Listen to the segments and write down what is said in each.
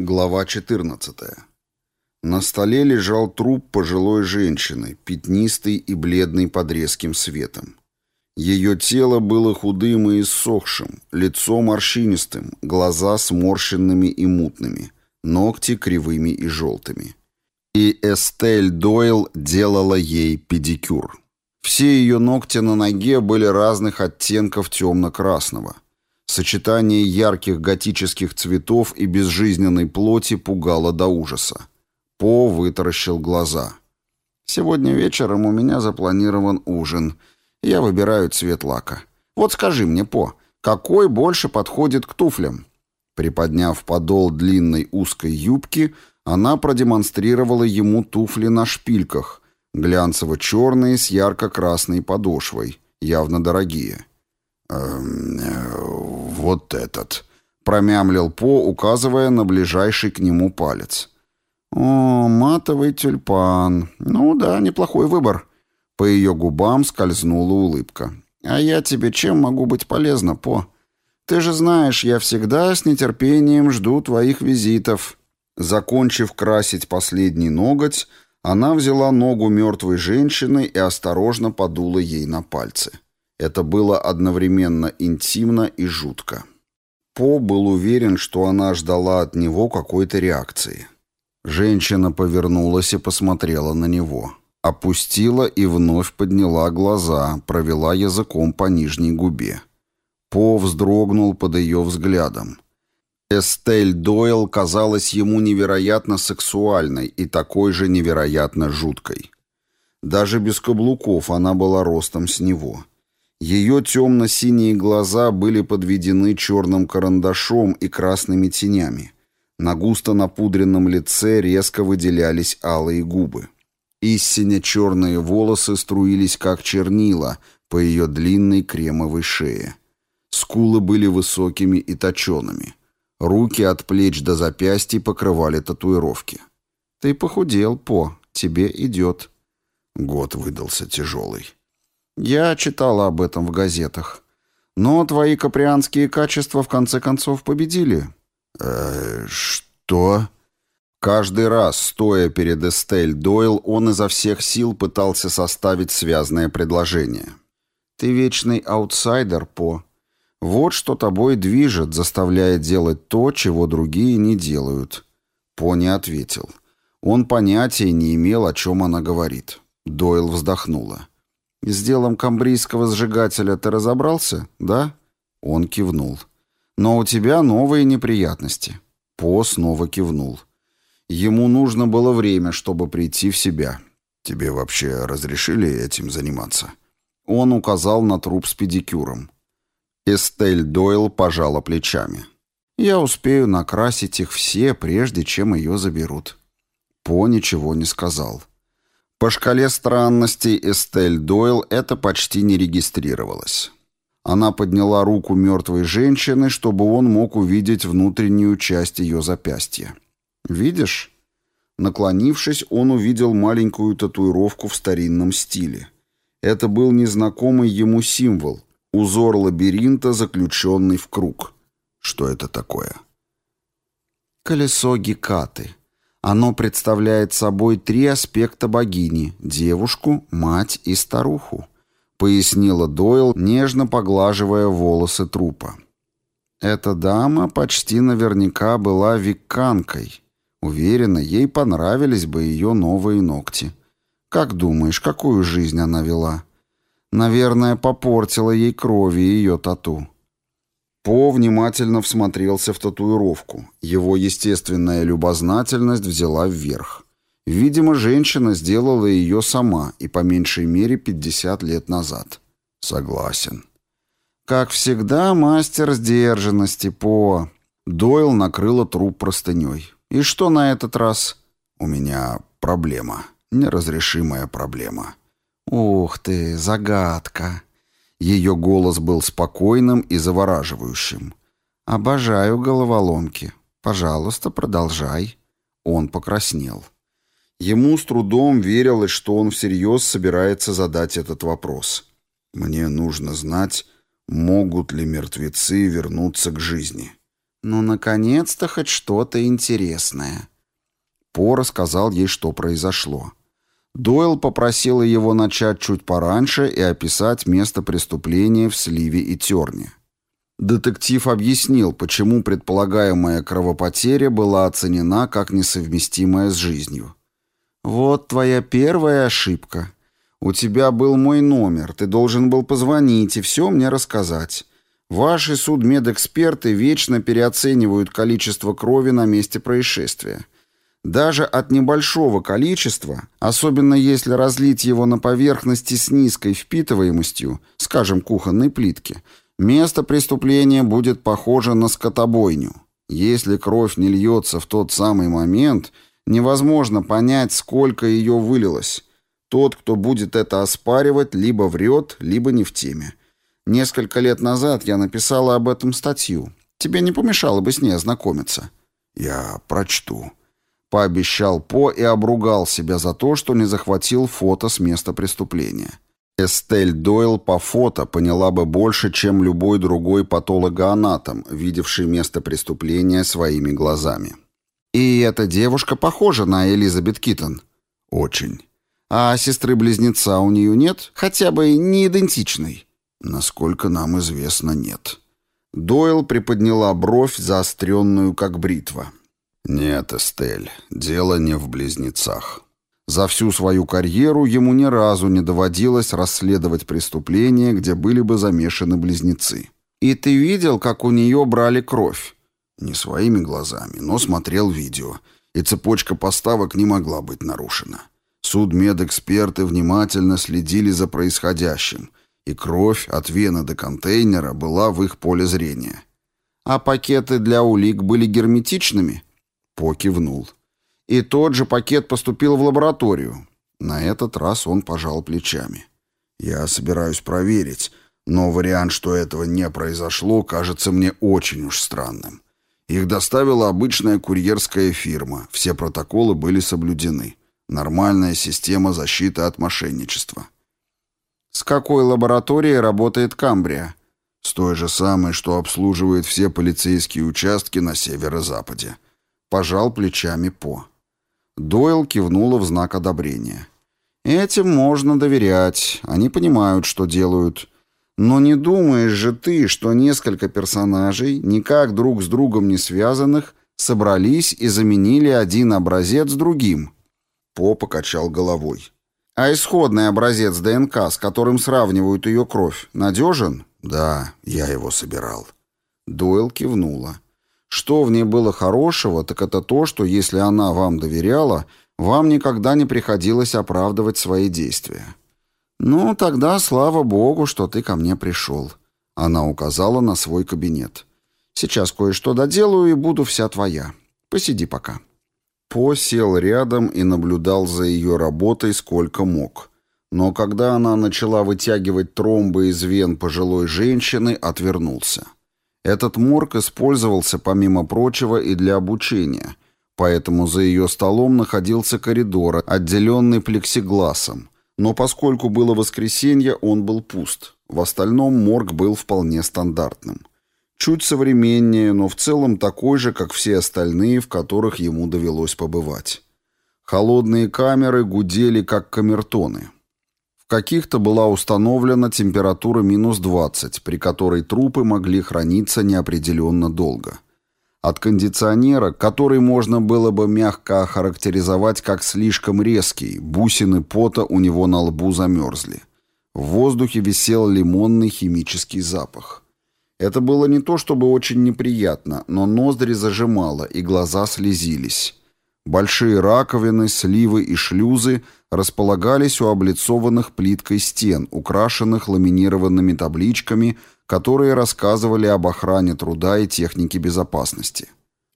Глава 14. На столе лежал труп пожилой женщины, пятнистый и бледный под резким светом. Ее тело было худым и иссохшим, лицо морщинистым, глаза сморщенными и мутными, ногти кривыми и желтыми. И Эстель Дойл делала ей педикюр. Все ее ногти на ноге были разных оттенков темно-красного – Сочетание ярких готических цветов и безжизненной плоти пугало до ужаса. По вытаращил глаза. «Сегодня вечером у меня запланирован ужин. Я выбираю цвет лака. Вот скажи мне, По, какой больше подходит к туфлям?» Приподняв подол длинной узкой юбки, она продемонстрировала ему туфли на шпильках, глянцево-черные с ярко-красной подошвой, явно дорогие. «Эм, э, «Вот этот», — промямлил По, указывая на ближайший к нему палец. «О, матовый тюльпан. Ну да, неплохой выбор». По ее губам скользнула улыбка. «А я тебе чем могу быть полезна, По? Ты же знаешь, я всегда с нетерпением жду твоих визитов». Закончив красить последний ноготь, она взяла ногу мертвой женщины и осторожно подула ей на пальцы. Это было одновременно интимно и жутко. По был уверен, что она ждала от него какой-то реакции. Женщина повернулась и посмотрела на него. Опустила и вновь подняла глаза, провела языком по нижней губе. По вздрогнул под ее взглядом. Эстель Дойл казалась ему невероятно сексуальной и такой же невероятно жуткой. Даже без каблуков она была ростом с него. Ее темно-синие глаза были подведены черным карандашом и красными тенями. На густо напудренном лице резко выделялись алые губы. Истинно черные волосы струились, как чернила, по ее длинной кремовой шее. Скулы были высокими и точеными. Руки от плеч до запястья покрывали татуировки. «Ты похудел, По, тебе идет». Год выдался тяжелый. Я читала об этом в газетах. Но твои каприанские качества в конце концов победили. Э, что? Каждый раз, стоя перед Эстель Дойл, он изо всех сил пытался составить связное предложение. Ты вечный аутсайдер, По. Вот что тобой движет, заставляя делать то, чего другие не делают. По не ответил. Он понятия не имел, о чем она говорит. Дойл вздохнула. «С делом камбрийского сжигателя ты разобрался, да?» Он кивнул. «Но у тебя новые неприятности». По снова кивнул. Ему нужно было время, чтобы прийти в себя. «Тебе вообще разрешили этим заниматься?» Он указал на труп с педикюром. Эстель Дойл пожала плечами. «Я успею накрасить их все, прежде чем ее заберут». По ничего не сказал. По шкале странностей Эстель Дойл это почти не регистрировалось. Она подняла руку мертвой женщины, чтобы он мог увидеть внутреннюю часть ее запястья. «Видишь?» Наклонившись, он увидел маленькую татуировку в старинном стиле. Это был незнакомый ему символ — узор лабиринта, заключенный в круг. Что это такое? «Колесо Гекаты», оно представляет собой три аспекта богини – девушку, мать и старуху, пояснила Дойл, нежно поглаживая волосы трупа. Эта дама почти наверняка была викканкой. Уверена, ей понравились бы ее новые ногти. Как думаешь, какую жизнь она вела? Наверное, попортила ей крови ее тату. По внимательно всмотрелся в татуировку. Его естественная любознательность взяла вверх. Видимо, женщина сделала ее сама и по меньшей мере 50 лет назад. Согласен. Как всегда, мастер сдержанности, По. Дойл накрыла труп простыней. И что на этот раз? У меня проблема. Неразрешимая проблема. Ух ты, загадка. Ее голос был спокойным и завораживающим. «Обожаю головоломки. Пожалуйста, продолжай». Он покраснел. Ему с трудом верилось, что он всерьез собирается задать этот вопрос. «Мне нужно знать, могут ли мертвецы вернуться к жизни. Ну, наконец-то хоть что-то интересное. По рассказал ей, что произошло. Дойл попросила его начать чуть пораньше и описать место преступления в Сливе и Терне. Детектив объяснил, почему предполагаемая кровопотеря была оценена как несовместимая с жизнью. «Вот твоя первая ошибка. У тебя был мой номер, ты должен был позвонить и все мне рассказать. Ваши судмедэксперты вечно переоценивают количество крови на месте происшествия. Даже от небольшого количества, особенно если разлить его на поверхности с низкой впитываемостью, скажем, кухонной плитки, место преступления будет похоже на скотобойню. Если кровь не льется в тот самый момент, невозможно понять, сколько ее вылилось. Тот, кто будет это оспаривать, либо врет, либо не в теме. Несколько лет назад я написала об этом статью. Тебе не помешало бы с ней ознакомиться. Я прочту. Пообещал По и обругал себя за то, что не захватил фото с места преступления. Эстель Дойл по фото поняла бы больше, чем любой другой патологоанатом, видевший место преступления своими глазами. «И эта девушка похожа на Элизабет Киттон?» «Очень». «А сестры-близнеца у нее нет? Хотя бы не идентичной?» Насколько нам известно, нет. Дойл приподняла бровь, заостренную, как бритва. Нет, Эстель, дело не в близнецах. За всю свою карьеру ему ни разу не доводилось расследовать преступления, где были бы замешаны близнецы. И ты видел, как у нее брали кровь? Не своими глазами, но смотрел видео, и цепочка поставок не могла быть нарушена. Судмедэксперты внимательно следили за происходящим, и кровь от вены до контейнера была в их поле зрения. «А пакеты для улик были герметичными?» По кивнул. «И тот же пакет поступил в лабораторию?» На этот раз он пожал плечами. «Я собираюсь проверить, но вариант, что этого не произошло, кажется мне очень уж странным. Их доставила обычная курьерская фирма, все протоколы были соблюдены. Нормальная система защиты от мошенничества». С какой лабораторией работает Камбрия? С той же самой, что обслуживает все полицейские участки на северо-западе. Пожал плечами По. Дойл кивнула в знак одобрения. Этим можно доверять. Они понимают, что делают. Но не думаешь же ты, что несколько персонажей, никак друг с другом не связанных, собрались и заменили один образец другим? По покачал головой. А исходный образец ДНК, с которым сравнивают ее кровь, надежен? Да, я его собирал. Дойл кивнула. Что в ней было хорошего, так это то, что если она вам доверяла, вам никогда не приходилось оправдывать свои действия. «Ну, тогда слава богу, что ты ко мне пришел». Она указала на свой кабинет. «Сейчас кое-что доделаю и буду вся твоя. Посиди пока». По сел рядом и наблюдал за ее работой сколько мог. Но когда она начала вытягивать тромбы из вен пожилой женщины, отвернулся. Этот морг использовался, помимо прочего, и для обучения, поэтому за ее столом находился коридор, отделенный плексигласом. Но поскольку было воскресенье, он был пуст. В остальном морг был вполне стандартным. Чуть современнее, но в целом такой же, как все остальные, в которых ему довелось побывать. Холодные камеры гудели, как камертоны. Каких-то была установлена температура минус 20, при которой трупы могли храниться неопределенно долго. От кондиционера, который можно было бы мягко охарактеризовать как слишком резкий, бусины пота у него на лбу замерзли. В воздухе висел лимонный химический запах. Это было не то чтобы очень неприятно, но ноздри зажимало, и глаза слезились. Большие раковины, сливы и шлюзы располагались у облицованных плиткой стен, украшенных ламинированными табличками, которые рассказывали об охране труда и технике безопасности.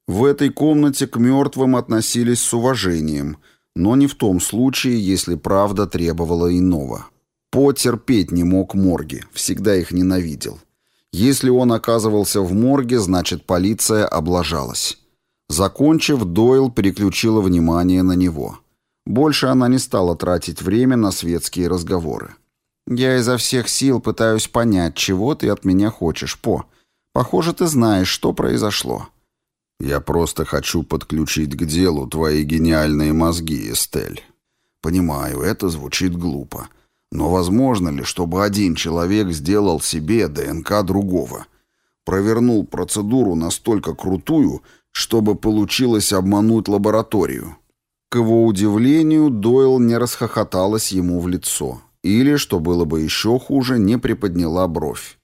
В этой комнате к мертвым относились с уважением, но не в том случае, если правда требовала иного. Потерпеть не мог морги, всегда их ненавидел. Если он оказывался в морге, значит полиция облажалась. Закончив, Дойл переключила внимание на него. Больше она не стала тратить время на светские разговоры. «Я изо всех сил пытаюсь понять, чего ты от меня хочешь, По. Похоже, ты знаешь, что произошло». Я просто хочу подключить к делу твои гениальные мозги, Эстель. Понимаю, это звучит глупо. Но возможно ли, чтобы один человек сделал себе ДНК другого? Провернул процедуру настолько крутую, чтобы получилось обмануть лабораторию. К его удивлению, Дойл не расхохоталась ему в лицо. Или, что было бы еще хуже, не приподняла бровь.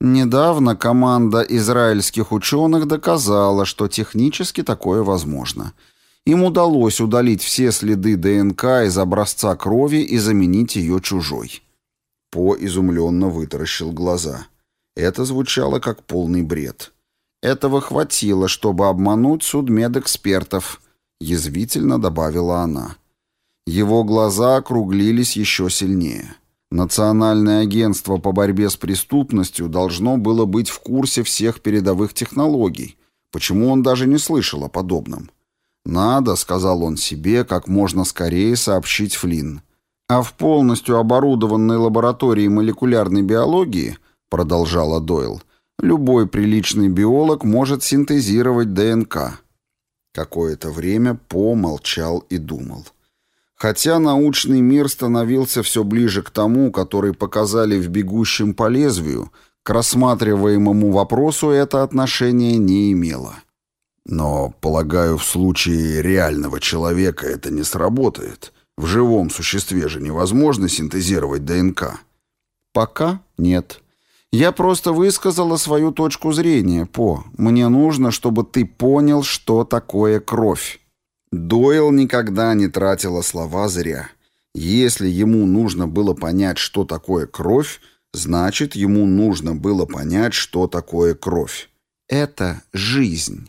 Недавно команда израильских ученых доказала, что технически такое возможно. Им удалось удалить все следы ДНК из образца крови и заменить ее чужой. По изумленно вытаращил глаза. Это звучало как полный бред. Этого хватило, чтобы обмануть судмедэкспертов, язвительно добавила она. Его глаза округлились еще сильнее. Национальное агентство по борьбе с преступностью должно было быть в курсе всех передовых технологий. Почему он даже не слышал о подобном? «Надо», — сказал он себе, — «как можно скорее сообщить Флинн». А в полностью оборудованной лаборатории молекулярной биологии, продолжала Дойл, любой приличный биолог может синтезировать ДНК. Какое-то время По молчал и думал. Хотя научный мир становился все ближе к тому, который показали в «Бегущем по лезвию», к рассматриваемому вопросу это отношение не имело. Но, полагаю, в случае реального человека это не сработает. В живом существе же невозможно синтезировать ДНК. Пока нет. Я просто высказала свою точку зрения, По. Мне нужно, чтобы ты понял, что такое кровь. Дойл никогда не тратила слова зря. Если ему нужно было понять, что такое кровь, значит, ему нужно было понять, что такое кровь. Это жизнь.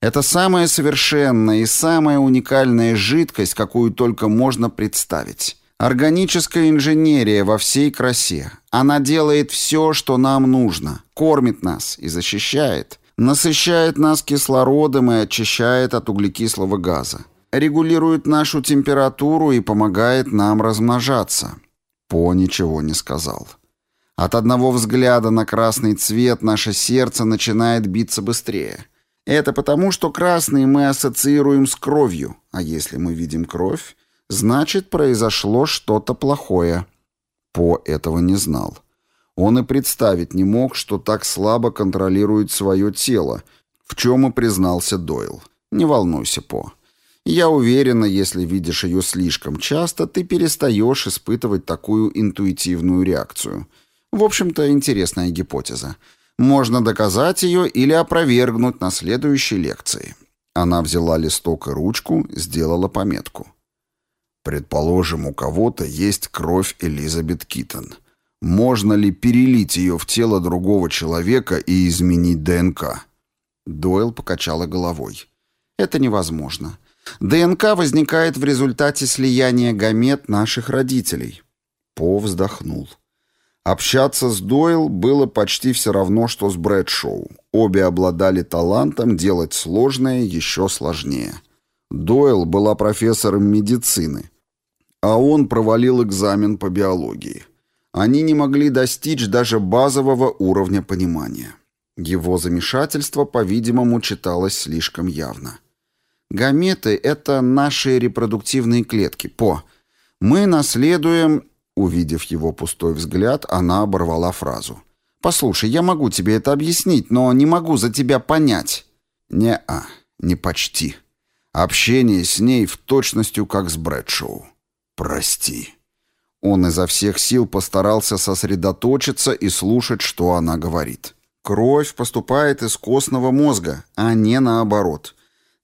Это самая совершенная и самая уникальная жидкость, какую только можно представить. Органическая инженерия во всей красе. Она делает все, что нам нужно, кормит нас и защищает насыщает нас кислородом и очищает от углекислого газа, регулирует нашу температуру и помогает нам размножаться. По ничего не сказал. От одного взгляда на красный цвет наше сердце начинает биться быстрее. Это потому, что красный мы ассоциируем с кровью, а если мы видим кровь, значит, произошло что-то плохое. По этого не знал. Он и представить не мог, что так слабо контролирует свое тело, в чем и признался Дойл. «Не волнуйся, По. Я уверена, если видишь ее слишком часто, ты перестаешь испытывать такую интуитивную реакцию. В общем-то, интересная гипотеза. Можно доказать ее или опровергнуть на следующей лекции». Она взяла листок и ручку, сделала пометку. «Предположим, у кого-то есть кровь Элизабет Китон». Можно ли перелить ее в тело другого человека и изменить ДНК? Дойл покачала головой. Это невозможно. ДНК возникает в результате слияния гамет наших родителей. По вздохнул. Общаться с Дойл было почти все равно, что с Брэдшоу. Обе обладали талантом делать сложное еще сложнее. Дойл была профессором медицины, а он провалил экзамен по биологии. Они не могли достичь даже базового уровня понимания. Его замешательство, по-видимому, читалось слишком явно. Гаметы — это наши репродуктивные клетки, По. Мы наследуем... Увидев его пустой взгляд, она оборвала фразу. «Послушай, я могу тебе это объяснить, но не могу за тебя понять». «Не-а, не почти. Общение с ней в точностью как с Брэдшоу. Прости». Он изо всех сил постарался сосредоточиться и слушать, что она говорит. Кровь поступает из костного мозга, а не наоборот.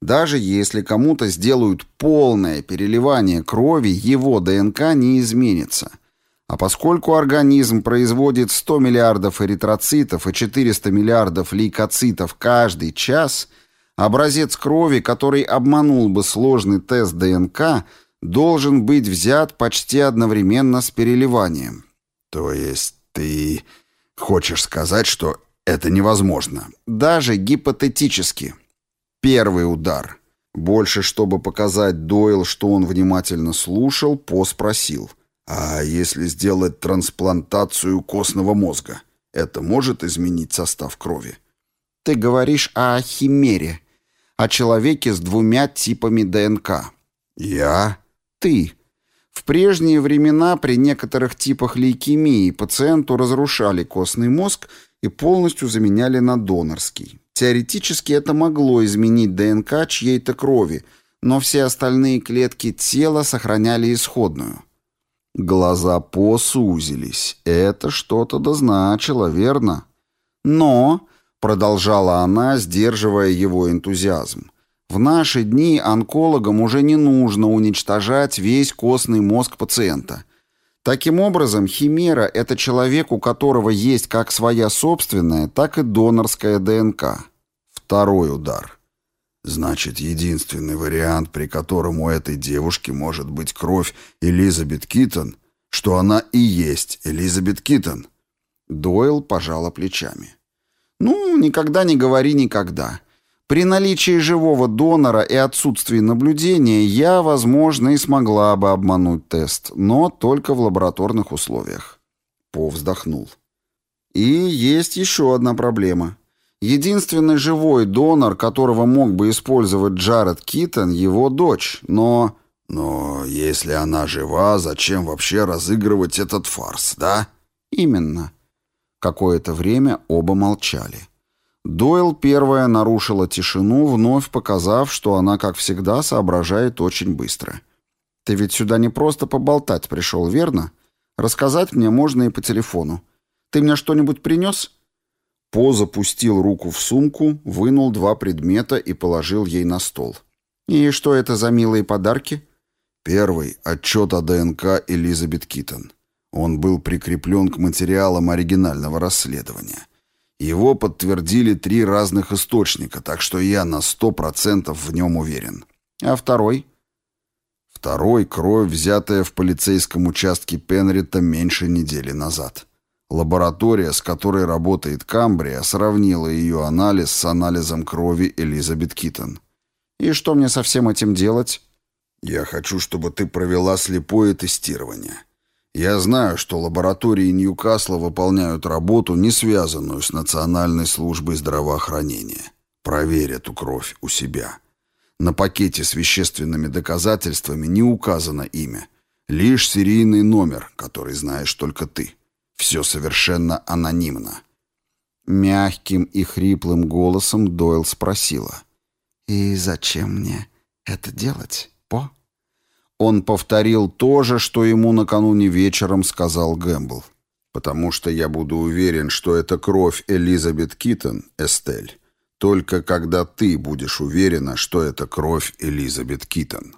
Даже если кому-то сделают полное переливание крови, его ДНК не изменится. А поскольку организм производит 100 миллиардов эритроцитов и 400 миллиардов лейкоцитов каждый час, образец крови, который обманул бы сложный тест ДНК – должен быть взят почти одновременно с переливанием. То есть ты хочешь сказать, что это невозможно? Даже гипотетически. Первый удар. Больше, чтобы показать Дойл, что он внимательно слушал, По спросил. А если сделать трансплантацию костного мозга, это может изменить состав крови? Ты говоришь о химере. о человеке с двумя типами ДНК. Я? Ты. В прежние времена при некоторых типах лейкемии пациенту разрушали костный мозг и полностью заменяли на донорский. Теоретически это могло изменить ДНК чьей-то крови, но все остальные клетки тела сохраняли исходную. Глаза По сузились. Это что-то дозначило, верно? Но, продолжала она, сдерживая его энтузиазм, в наши дни онкологам уже не нужно уничтожать весь костный мозг пациента. Таким образом, химера – это человек, у которого есть как своя собственная, так и донорская ДНК. Второй удар. Значит, единственный вариант, при котором у этой девушки может быть кровь Элизабет Китон, что она и есть Элизабет Китон. Дойл пожала плечами. «Ну, никогда не говори никогда. При наличии живого донора и отсутствии наблюдения я, возможно, и смогла бы обмануть тест, но только в лабораторных условиях. По вздохнул. И есть еще одна проблема. Единственный живой донор, которого мог бы использовать Джаред Китон, его дочь, но... Но если она жива, зачем вообще разыгрывать этот фарс, да? Именно. Какое-то время оба молчали. Дойл первая нарушила тишину, вновь показав, что она, как всегда, соображает очень быстро. «Ты ведь сюда не просто поболтать пришел, верно? Рассказать мне можно и по телефону. Ты мне что-нибудь принес?» По запустил руку в сумку, вынул два предмета и положил ей на стол. «И что это за милые подарки?» Первый — отчет о ДНК Элизабет Китон. Он был прикреплен к материалам оригинального расследования — его подтвердили три разных источника, так что я на сто процентов в нем уверен. А второй? Второй — кровь, взятая в полицейском участке Пенрита меньше недели назад. Лаборатория, с которой работает Камбрия, сравнила ее анализ с анализом крови Элизабет Китон. «И что мне со всем этим делать?» «Я хочу, чтобы ты провела слепое тестирование. Я знаю, что лаборатории Ньюкасла выполняют работу, не связанную с Национальной службой здравоохранения. Проверь эту кровь у себя. На пакете с вещественными доказательствами не указано имя. Лишь серийный номер, который знаешь только ты. Все совершенно анонимно. Мягким и хриплым голосом Дойл спросила. «И зачем мне это делать, По?» Он повторил то же, что ему накануне вечером сказал Гэмбл. «Потому что я буду уверен, что это кровь Элизабет Китон, Эстель, только когда ты будешь уверена, что это кровь Элизабет Китон».